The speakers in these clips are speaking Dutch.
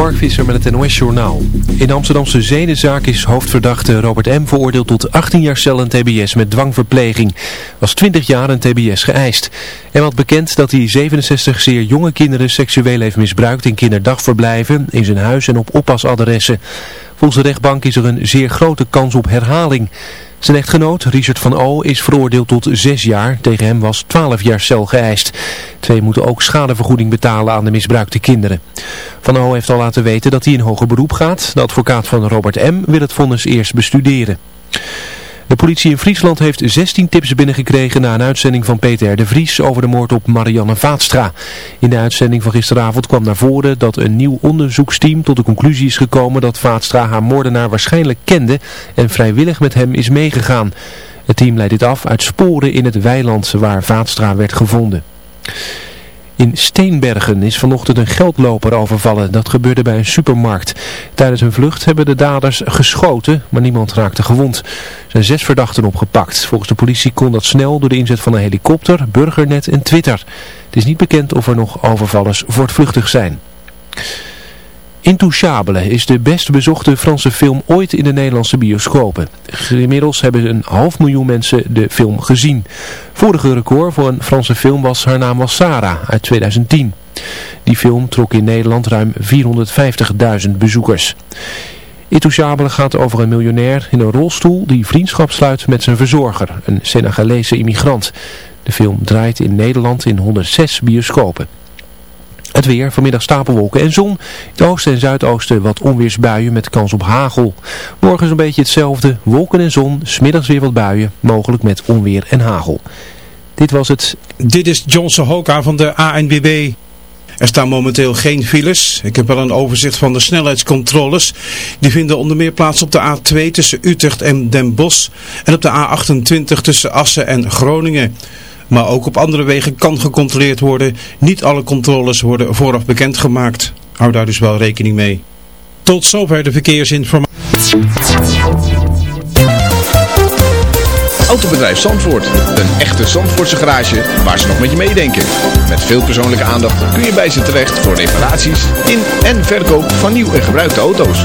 Mark Visser met het NOS Journaal. In Amsterdamse zedenzaak is hoofdverdachte Robert M. veroordeeld tot 18 jaar cel en tbs met dwangverpleging. Was 20 jaar een tbs geëist. En had bekend dat hij 67 zeer jonge kinderen seksueel heeft misbruikt in kinderdagverblijven, in zijn huis en op oppasadressen. Volgens de rechtbank is er een zeer grote kans op herhaling. Zijn echtgenoot, Richard van O, is veroordeeld tot zes jaar. Tegen hem was 12 jaar cel geëist. Twee moeten ook schadevergoeding betalen aan de misbruikte kinderen. Van O heeft al laten weten dat hij in hoger beroep gaat. De advocaat van Robert M. wil het vonnis eerst bestuderen. De politie in Friesland heeft 16 tips binnengekregen na een uitzending van Peter de Vries over de moord op Marianne Vaatstra. In de uitzending van gisteravond kwam naar voren dat een nieuw onderzoeksteam tot de conclusie is gekomen dat Vaatstra haar moordenaar waarschijnlijk kende en vrijwillig met hem is meegegaan. Het team leidt dit af uit sporen in het weiland waar Vaatstra werd gevonden. In Steenbergen is vanochtend een geldloper overvallen. Dat gebeurde bij een supermarkt. Tijdens hun vlucht hebben de daders geschoten, maar niemand raakte gewond. Er zijn zes verdachten opgepakt. Volgens de politie kon dat snel door de inzet van een helikopter, burgernet en Twitter. Het is niet bekend of er nog overvallers voortvluchtig zijn. Intouchable is de best bezochte Franse film ooit in de Nederlandse bioscopen. Inmiddels hebben een half miljoen mensen de film gezien. Vorige record voor een Franse film was Haar naam was Sarah uit 2010. Die film trok in Nederland ruim 450.000 bezoekers. Intouchable gaat over een miljonair in een rolstoel die vriendschap sluit met zijn verzorger, een Senegalese immigrant. De film draait in Nederland in 106 bioscopen. Het weer, vanmiddag stapelwolken en zon. In het oosten en zuidoosten wat onweersbuien met kans op hagel. Morgen is een beetje hetzelfde, wolken en zon, smiddags weer wat buien, mogelijk met onweer en hagel. Dit was het. Dit is Johnson Hoka van de ANBB. Er staan momenteel geen files. Ik heb wel een overzicht van de snelheidscontroles. Die vinden onder meer plaats op de A2 tussen Utrecht en Den Bosch en op de A28 tussen Assen en Groningen. Maar ook op andere wegen kan gecontroleerd worden. Niet alle controles worden vooraf bekendgemaakt. Hou daar dus wel rekening mee. Tot zover de verkeersinformatie. Autobedrijf Zandvoort. Een echte Zandvoortse garage waar ze nog met je meedenken. Met veel persoonlijke aandacht kun je bij ze terecht voor reparaties in en verkoop van nieuw en gebruikte auto's.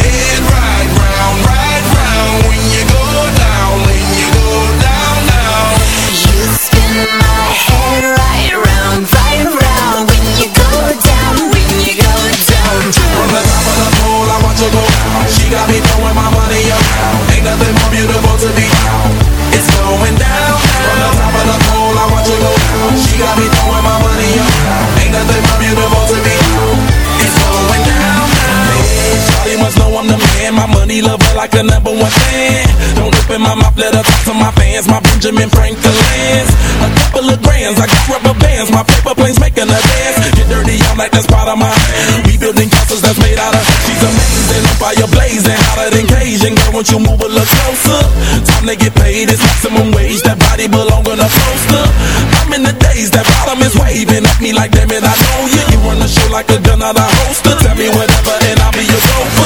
got me throwing my money up. Ain't nothing more beautiful to be found. It's going down, From the top of the pole, I watch her go down. She got me throwing my money up. Ain't nothing more beautiful to be found. It's going down, Hey, Shawty must know I'm the man. My money lover like a number one fan. Don't open my mouth, let her talk to my fans. My Benjamin Franklin's. A couple of grands, I got rubber bands. My paper planes making a dance. Get dirty, I'm like that's part of my. We building castles that's made out of. She's on fire hotter than Cajun. Girl, won't you move a little closer? Time to get paid, it's maximum wage. That body belong on a poster. I'm in the days, that bottom is waving at me like, damn it, I know you. You run the show like a gun out of holster. Tell me whatever, and I'll be your chauffeur.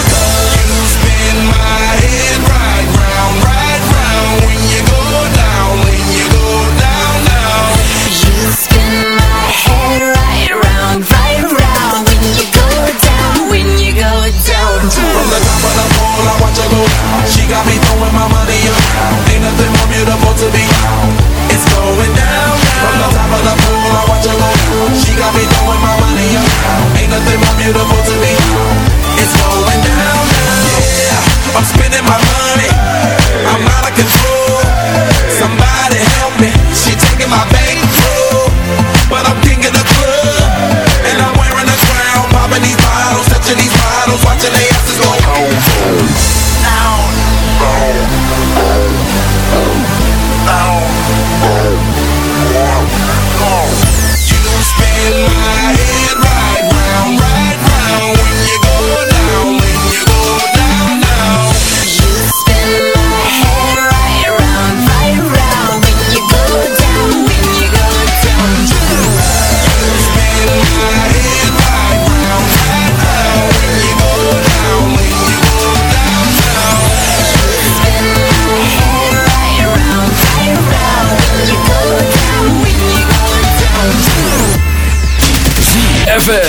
Beautiful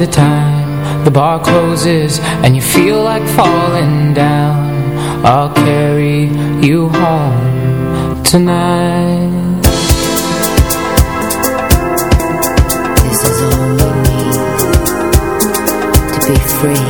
the time. The bar closes and you feel like falling down. I'll carry you home tonight. This is all we need To be free.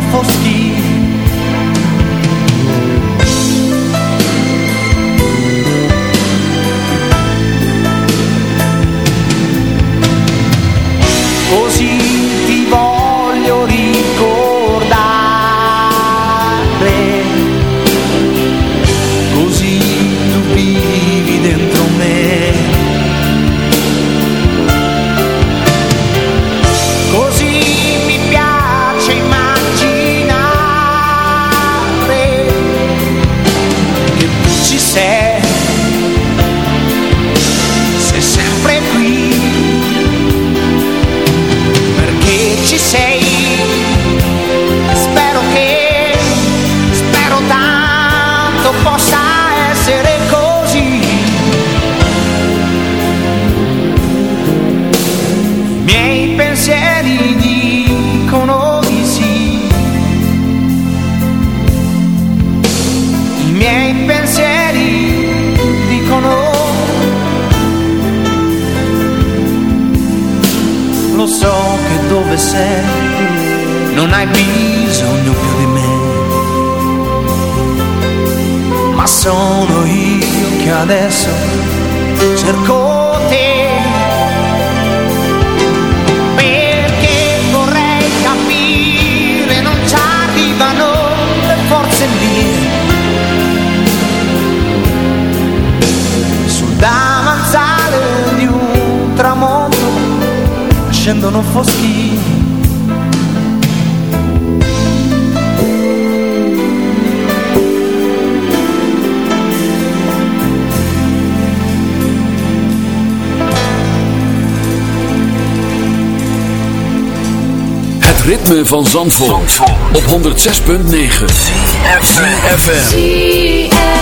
s'enfonce dove non hai bisogno più di me, ma sono io che adesso cerco scendono foschi. Het ritme van Zandvoort, Zandvoort. op 106.9 FM.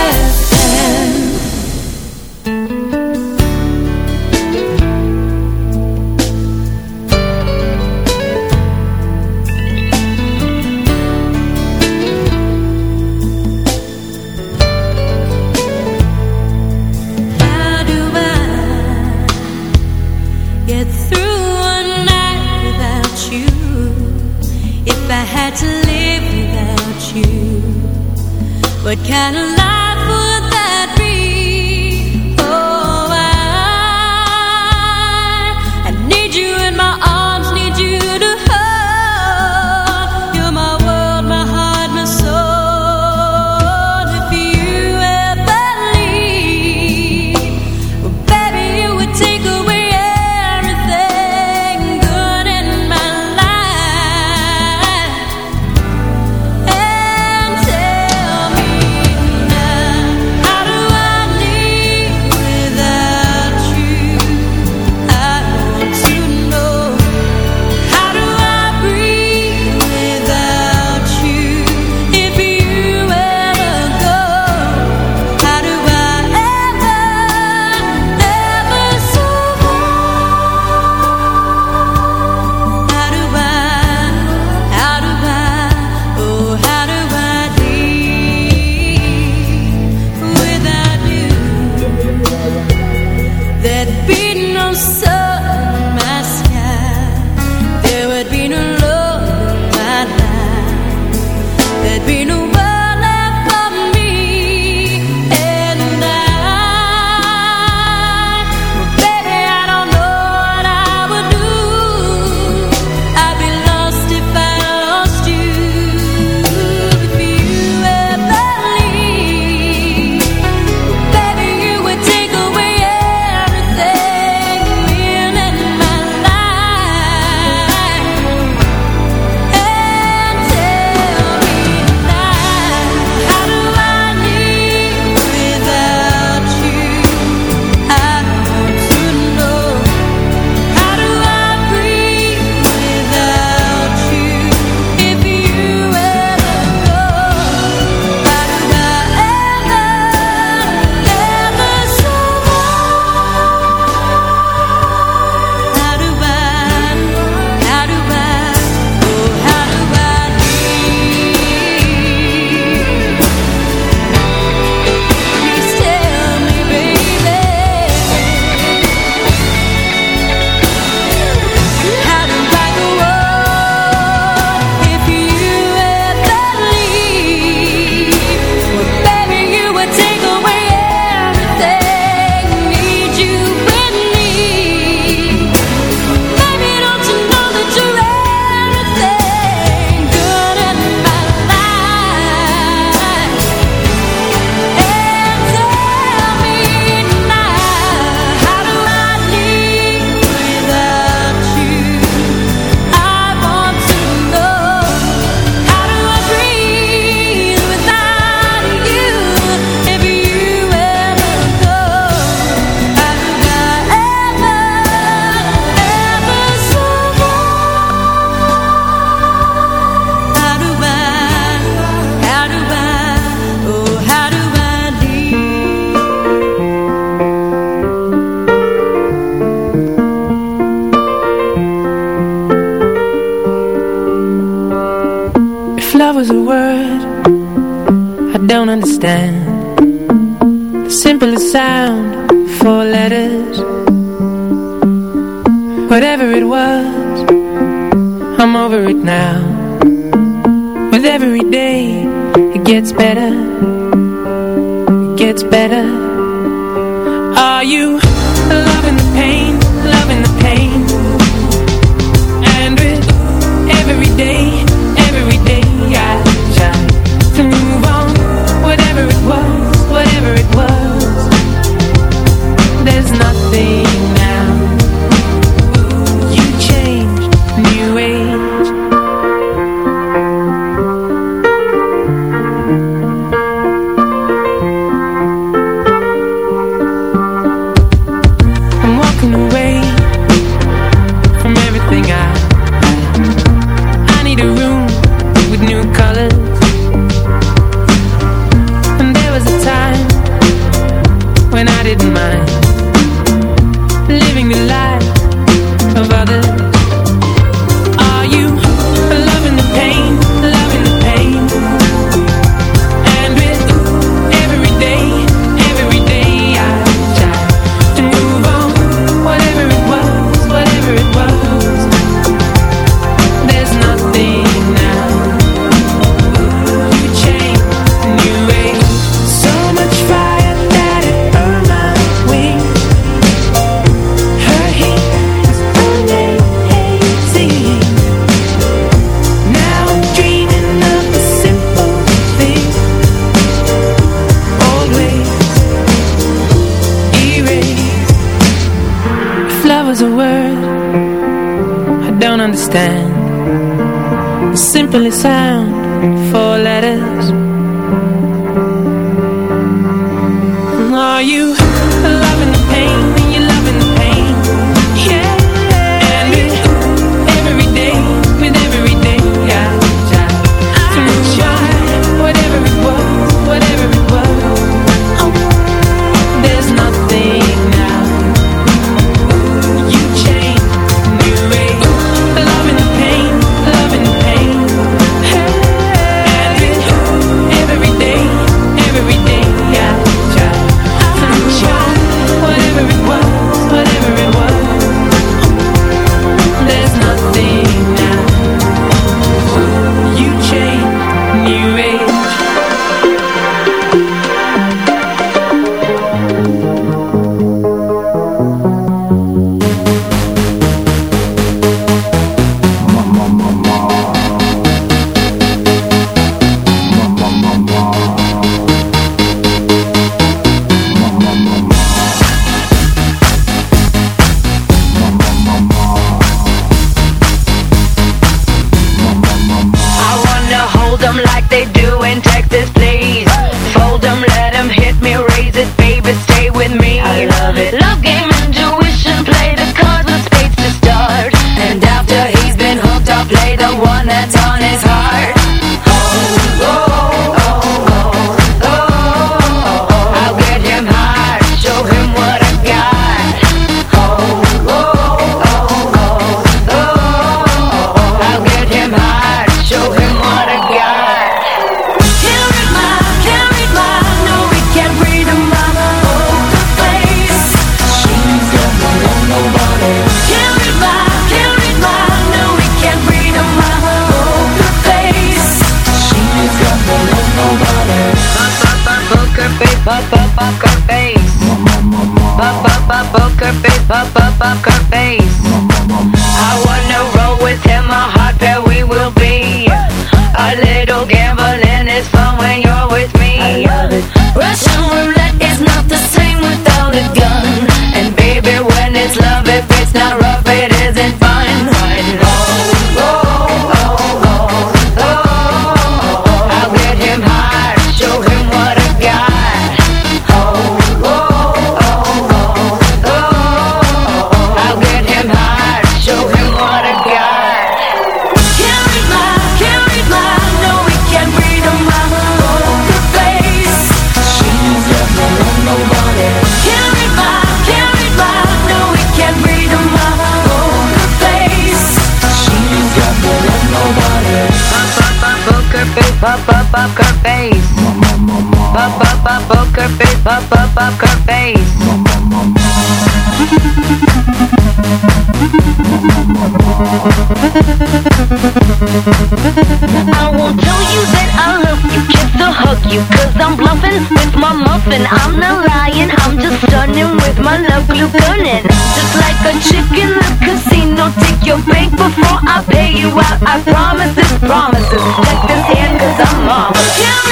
you I promise this, promises. Check this hand, cause I'm marvelous.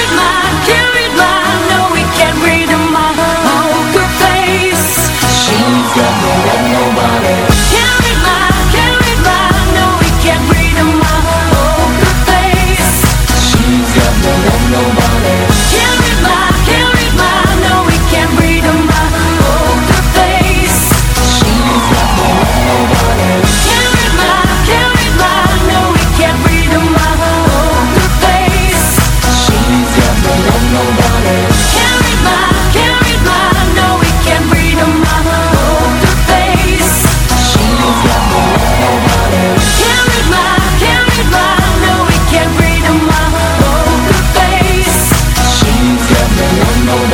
no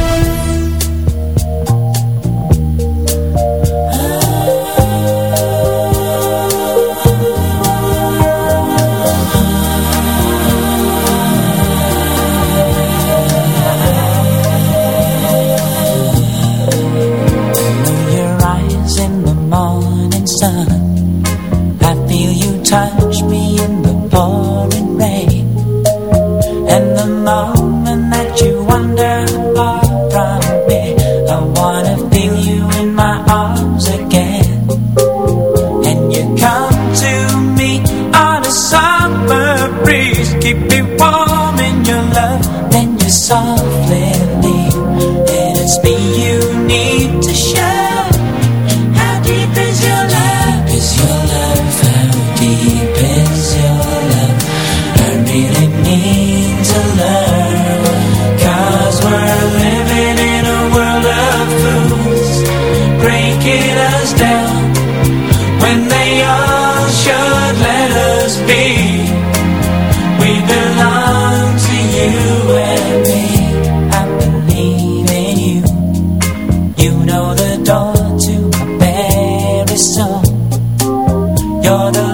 You're the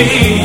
be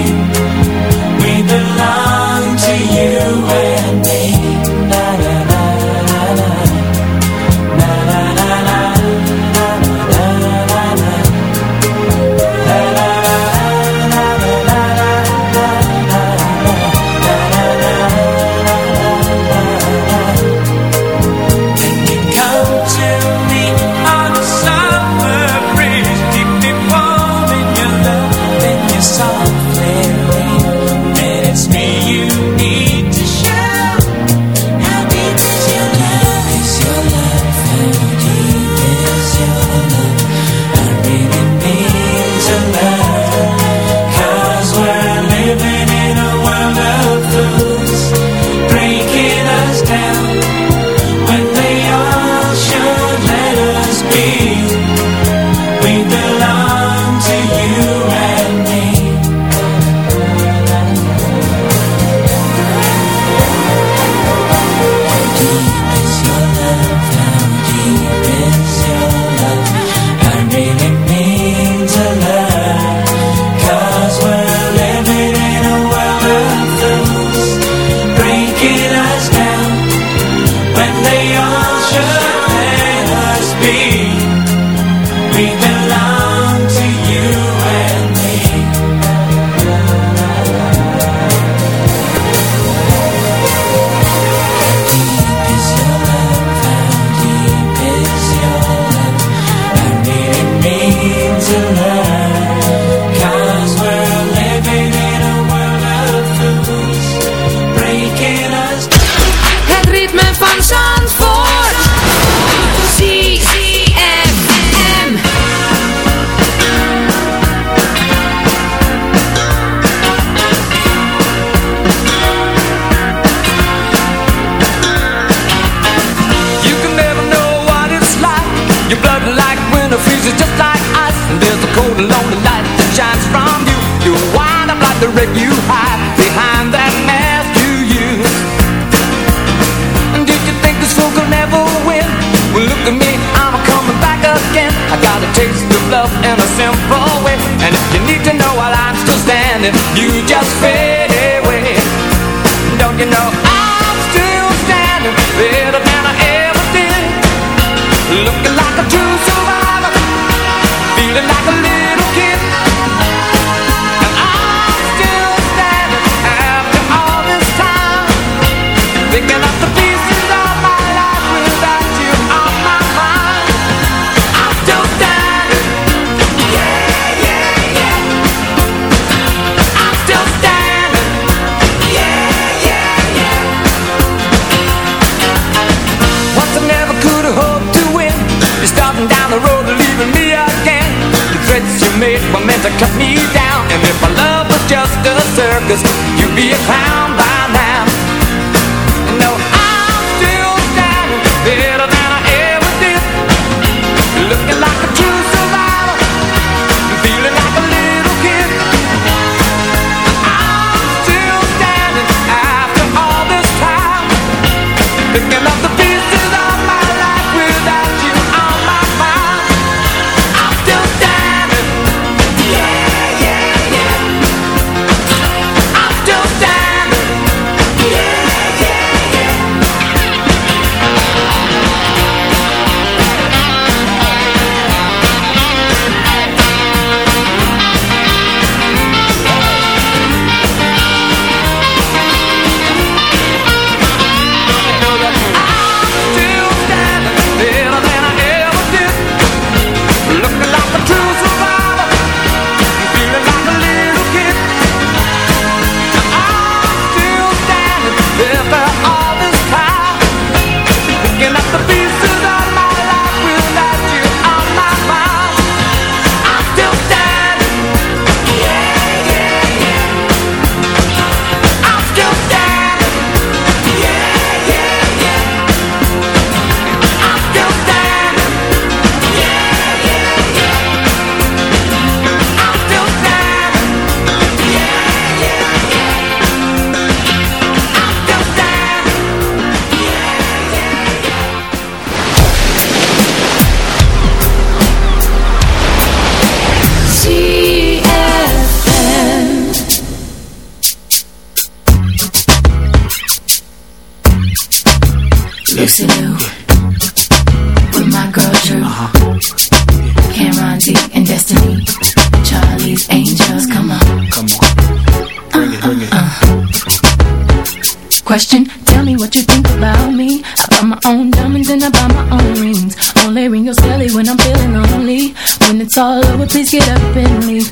Dixie With my girl Drew. Uh-huh. Cameron D and Destiny. Charlie's Angels, come on. Come on. Bring it, bring it. Uh. Question, tell me what you think about me. I buy my own diamonds and I buy my own rings. Only ring your silly when I'm feeling lonely. When it's all over, please get up and leave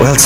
Well,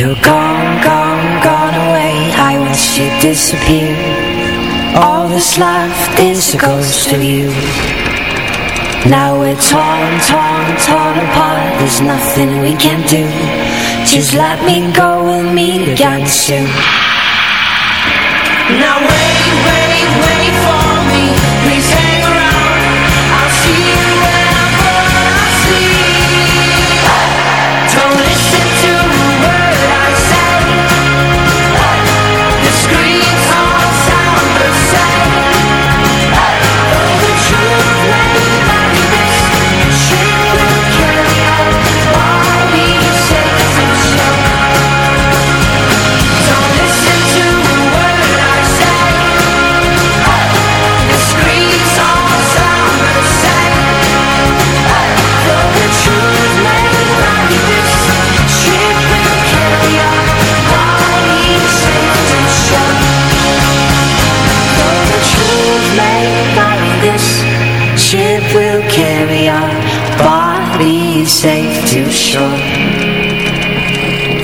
you're gone, gone, gone away. I wish you'd disappear. All that's left is a ghost of you. Now we're torn, torn, torn apart. There's nothing we can do. Just let me go, we'll meet again soon. Now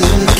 soon